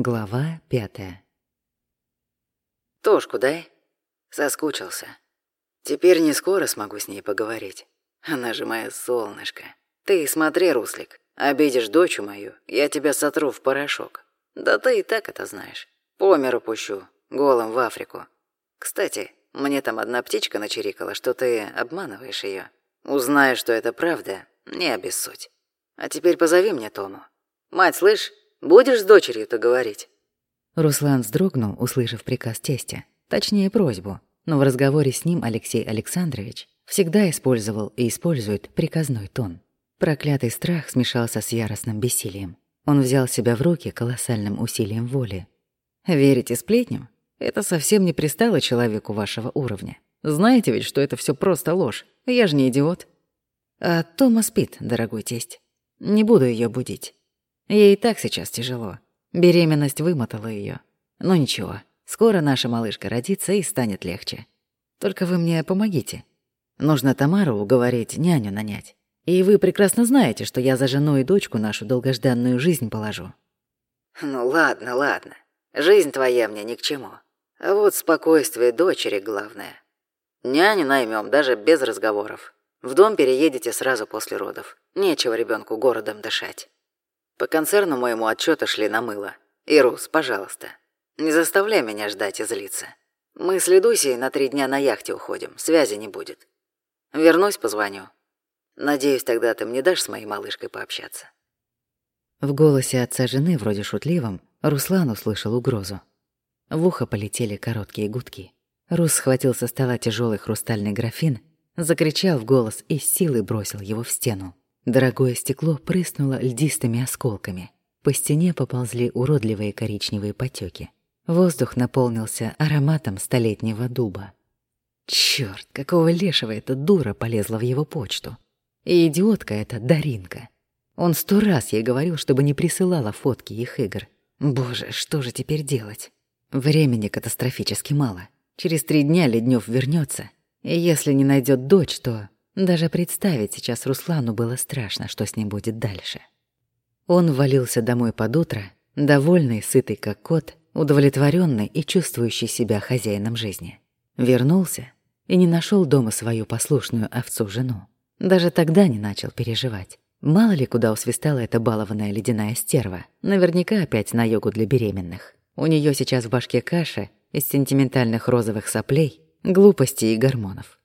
Глава пятая. «Тошку дай». Соскучился. Теперь не скоро смогу с ней поговорить. Она же моя солнышко. Ты смотри, Руслик, обидишь дочь мою, я тебя сотру в порошок. Да ты и так это знаешь. По миру пущу, голым в Африку. Кстати, мне там одна птичка начирикала, что ты обманываешь ее. Узнаю, что это правда, не обессудь. А теперь позови мне Тому. Мать, слышь, будешь с дочерью-то говорить?» Руслан вздрогнул, услышав приказ тестя, точнее просьбу, но в разговоре с ним Алексей Александрович всегда использовал и использует приказной тон. Проклятый страх смешался с яростным бессилием. Он взял себя в руки колоссальным усилием воли. «Верите сплетням? Это совсем не пристало человеку вашего уровня. Знаете ведь, что это все просто ложь. Я же не идиот. А Тома спит, дорогой тесть. Не буду ее будить. Ей и так сейчас тяжело. Беременность вымотала ее. Но ничего, скоро наша малышка родится и станет легче. Только вы мне помогите. Нужно Тамару уговорить няню нанять. И вы прекрасно знаете, что я за жену и дочку нашу долгожданную жизнь положу. Ну ладно, ладно. Жизнь твоя мне ни к чему. А вот спокойствие дочери главное. Няню наймем даже без разговоров. В дом переедете сразу после родов. Нечего ребенку городом дышать. По концерну моему отчеты шли на мыло. Ирус, пожалуйста, не заставляй меня ждать и злиться. Мы с Ледусей на три дня на яхте уходим, связи не будет. Вернусь, позвоню. Надеюсь, тогда ты мне дашь с моей малышкой пообщаться». В голосе отца жены, вроде шутливом, Руслан услышал угрозу. В ухо полетели короткие гудки. Рус схватил со стола тяжелый хрустальный графин Закричал в голос и силой бросил его в стену. Дорогое стекло прыснуло льдистыми осколками. По стене поползли уродливые коричневые потеки. Воздух наполнился ароматом столетнего дуба. Чёрт, какого лешего эта дура полезла в его почту. И идиотка эта Даринка. Он сто раз ей говорил, чтобы не присылала фотки их игр. Боже, что же теперь делать? Времени катастрофически мало. Через три дня Леднев вернется, и если не найдет дочь, то даже представить сейчас Руслану было страшно, что с ним будет дальше. Он валился домой под утро, довольный, сытый как кот, удовлетворенный и чувствующий себя хозяином жизни. Вернулся и не нашел дома свою послушную овцу-жену. Даже тогда не начал переживать. Мало ли куда усвистала эта балованная ледяная стерва. Наверняка опять на йогу для беременных. У нее сейчас в башке каша из сентиментальных розовых соплей глупостей и гормонов.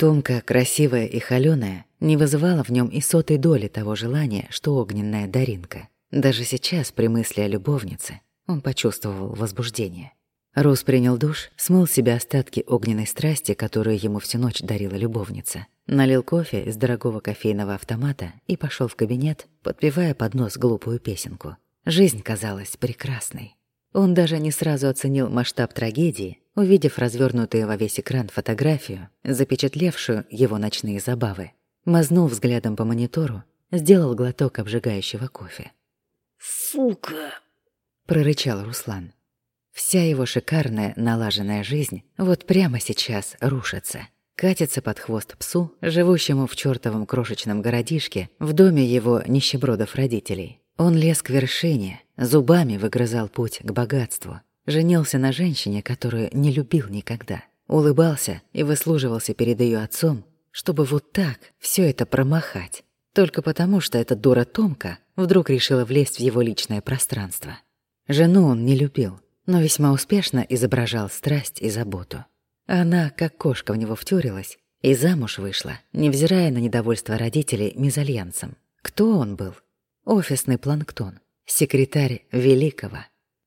Томка, красивая и холёная, не вызывала в нем и сотой доли того желания, что огненная Даринка. Даже сейчас, при мысли о любовнице, он почувствовал возбуждение. Рус принял душ, смыл себе остатки огненной страсти, которую ему всю ночь дарила любовница. Налил кофе из дорогого кофейного автомата и пошел в кабинет, подпевая под нос глупую песенку. Жизнь казалась прекрасной. Он даже не сразу оценил масштаб трагедии, увидев развернутую во весь экран фотографию, запечатлевшую его ночные забавы. Мазнул взглядом по монитору, сделал глоток обжигающего кофе. «Сука!» — прорычал Руслан. Вся его шикарная налаженная жизнь вот прямо сейчас рушится. Катится под хвост псу, живущему в чертовом крошечном городишке в доме его нищебродов родителей. Он лез к вершине, зубами выгрызал путь к богатству, Женился на женщине, которую не любил никогда. Улыбался и выслуживался перед ее отцом, чтобы вот так все это промахать. Только потому, что эта дура Томка вдруг решила влезть в его личное пространство. Жену он не любил, но весьма успешно изображал страсть и заботу. Она, как кошка, в него втюрилась и замуж вышла, невзирая на недовольство родителей мезальянсом. Кто он был? Офисный планктон, секретарь великого.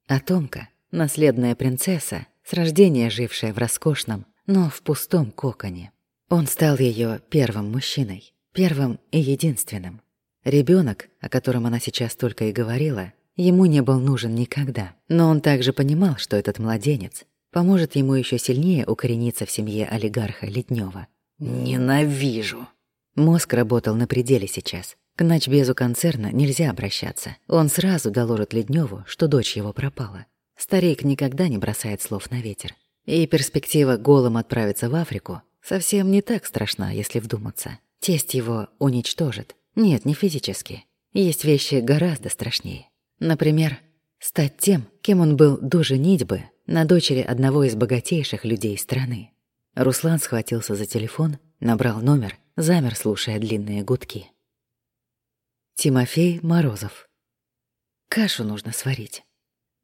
А Томка наследная принцесса, с рождения жившая в роскошном, но в пустом коконе. Он стал ее первым мужчиной, первым и единственным. Ребенок, о котором она сейчас только и говорила, ему не был нужен никогда. Но он также понимал, что этот младенец поможет ему еще сильнее укорениться в семье олигарха Леднева. «Ненавижу!» Мозг работал на пределе сейчас. К начбезу концерна нельзя обращаться. Он сразу доложит Ледневу, что дочь его пропала. Старик никогда не бросает слов на ветер. И перспектива голым отправиться в Африку совсем не так страшна, если вдуматься. Тесть его уничтожит. Нет, не физически. Есть вещи гораздо страшнее. Например, стать тем, кем он был до женитьбы на дочери одного из богатейших людей страны. Руслан схватился за телефон, набрал номер, замер, слушая длинные гудки. Тимофей Морозов. Кашу нужно сварить.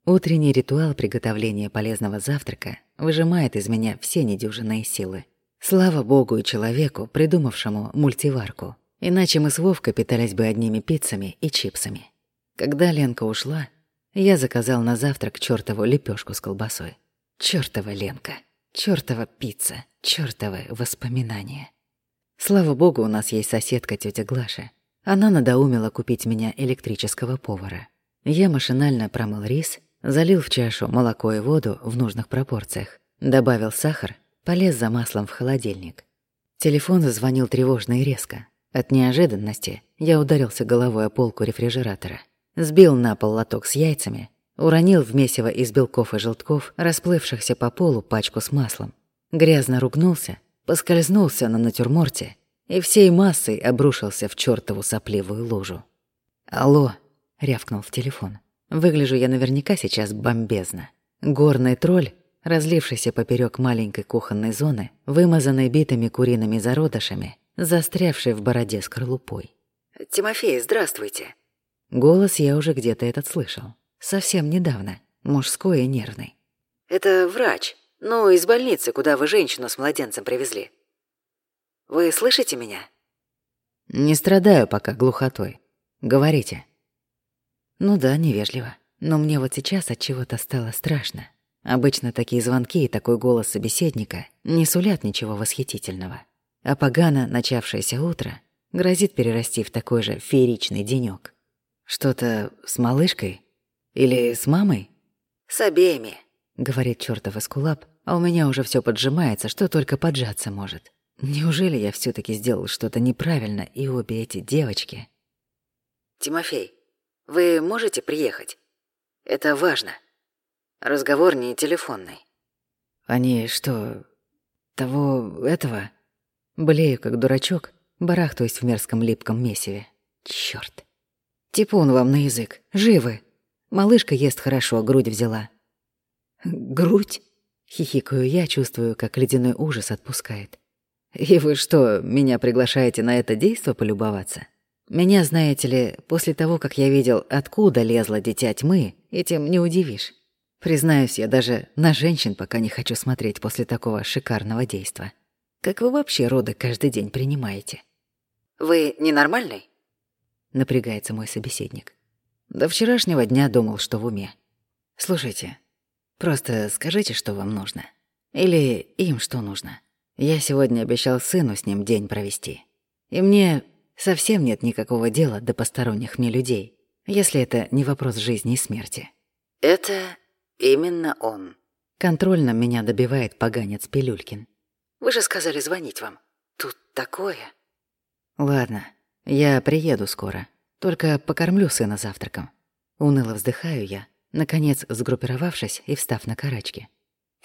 Утренний ритуал приготовления полезного завтрака выжимает из меня все недюжинные силы. Слава богу и человеку, придумавшему мультиварку. Иначе мы с Вовкой питались бы одними пиццами и чипсами. Когда Ленка ушла, я заказал на завтрак чёртову лепёшку с колбасой. Чёртова Ленка, чёртова пицца, чёртовы воспоминания. Слава богу, у нас есть соседка тётя Глаша. Она надоумила купить меня электрического повара. Я машинально промыл рис, залил в чашу молоко и воду в нужных пропорциях, добавил сахар, полез за маслом в холодильник. Телефон зазвонил тревожно и резко. От неожиданности я ударился головой о полку рефрижератора. Сбил на пол лоток с яйцами, уронил в месиво из белков и желтков, расплывшихся по полу пачку с маслом. Грязно ругнулся, поскользнулся на натюрморте и всей массой обрушился в чёртову сопливую лужу. «Алло», — рявкнул в телефон. «Выгляжу я наверняка сейчас бомбезно. Горный тролль, разлившийся поперёк маленькой кухонной зоны, вымазанный битыми куриными зародышами, застрявший в бороде скорлупой. «Тимофей, здравствуйте». Голос я уже где-то этот слышал. Совсем недавно. Мужской и нервный. «Это врач. Ну, из больницы, куда вы женщину с младенцем привезли. Вы слышите меня?» «Не страдаю пока глухотой. Говорите». «Ну да, невежливо. Но мне вот сейчас от чего-то стало страшно. Обычно такие звонки и такой голос собеседника не сулят ничего восхитительного. А погано начавшееся утро грозит перерасти в такой же фееричный денёк. Что-то с малышкой? Или с мамой? «С обеими», — говорит чёртов эскулап, а у меня уже всё поджимается, что только поджаться может. Неужели я всё таки сделал что-то неправильно, и обе эти девочки... «Тимофей, вы можете приехать? Это важно. Разговор не телефонный». «Они что, того, этого?» Блею, как дурачок, барахтаюсь в мерзком липком месиве. Чёрт. Типун вам на язык. Живы. Малышка ест хорошо, грудь взяла. Грудь? Хихикаю я, чувствую, как ледяной ужас отпускает. И вы что, меня приглашаете на это действо полюбоваться? Меня, знаете ли, после того, как я видел, откуда лезла дитя тьмы, этим не удивишь. Признаюсь, я даже на женщин пока не хочу смотреть после такого шикарного действа. Как вы вообще роды каждый день принимаете? Вы ненормальный? Напрягается мой собеседник. До вчерашнего дня думал, что в уме. Слушайте, просто скажите, что вам нужно. Или им что нужно. Я сегодня обещал сыну с ним день провести. И мне совсем нет никакого дела до посторонних мне людей, если это не вопрос жизни и смерти. Это именно он. Контрольно меня добивает поганец Пилюлькин. Вы же сказали звонить вам. Тут такое. Ладно, я приеду скоро. Только покормлю сына завтраком. Уныло вздыхаю я, наконец сгруппировавшись и встав на карачки.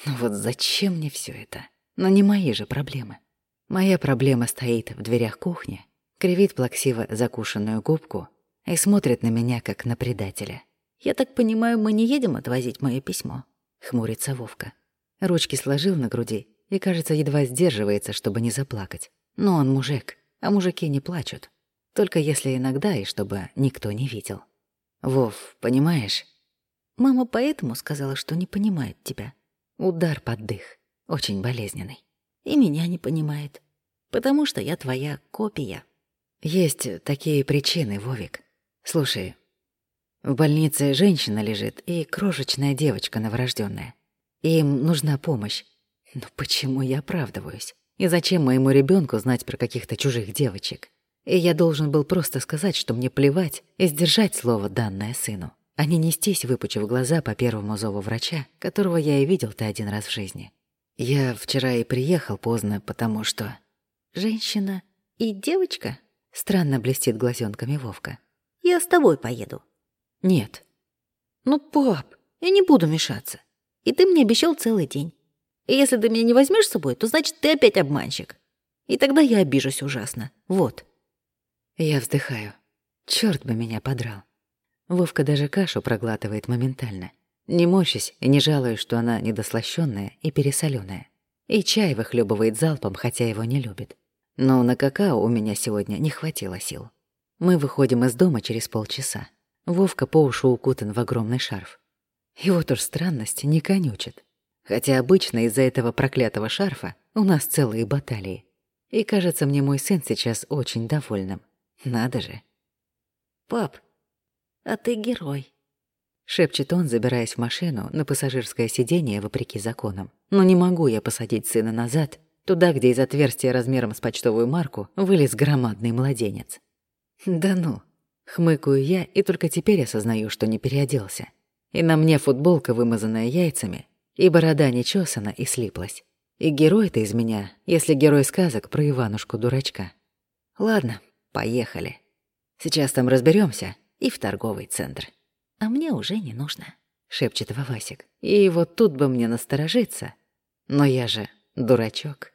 Ну вот зачем мне все это? Но не мои же проблемы. Моя проблема стоит в дверях кухни, кривит плаксиво закушенную губку и смотрит на меня, как на предателя. «Я так понимаю, мы не едем отвозить мое письмо?» — хмурится Вовка. Ручки сложил на груди и, кажется, едва сдерживается, чтобы не заплакать. Но он мужик, а мужики не плачут. Только если иногда и чтобы никто не видел. Вов, понимаешь? Мама поэтому сказала, что не понимает тебя. Удар под дых. Очень болезненный. И меня не понимает. Потому что я твоя копия. Есть такие причины, Вовик. Слушай, в больнице женщина лежит и крошечная девочка новорожденная. Им нужна помощь. Но почему я оправдываюсь? И зачем моему ребенку знать про каких-то чужих девочек? И я должен был просто сказать, что мне плевать, и сдержать слово, данное сыну, а не нестись, выпучив глаза по первому зову врача, которого я и видел-то один раз в жизни. Я вчера и приехал поздно, потому что... Женщина и девочка? Странно блестит глазенками Вовка. Я с тобой поеду. Нет. Ну, пап, я не буду мешаться. И ты мне обещал целый день. И если ты меня не возьмешь с собой, то значит ты опять обманщик. И тогда я обижусь ужасно. Вот. Я вздыхаю. Черт бы меня подрал. Вовка даже кашу проглатывает моментально. Не морщись и не жалуюсь, что она недослащённая и пересолённая. И чай выхлёбывает залпом, хотя его не любит. Но на какао у меня сегодня не хватило сил. Мы выходим из дома через полчаса. Вовка по уши укутан в огромный шарф. И вот уж странность не конючит. Хотя обычно из-за этого проклятого шарфа у нас целые баталии. И кажется мне мой сын сейчас очень довольным. Надо же. «Пап, а ты герой», — шепчет он, забираясь в машину на пассажирское сиденье вопреки законам. Но не могу я посадить сына назад, туда, где из отверстия размером с почтовую марку вылез громадный младенец. Да ну, хмыкаю я и только теперь осознаю, что не переоделся. И на мне футболка, вымазанная яйцами, и борода не чесана и слиплась. И герой-то из меня, если герой сказок про Иванушку-дурачка. Ладно, поехали. Сейчас там разберемся и в торговый центр. А мне уже не нужно, шепчет Вавасик. И вот тут бы мне насторожиться. Но я же дурачок.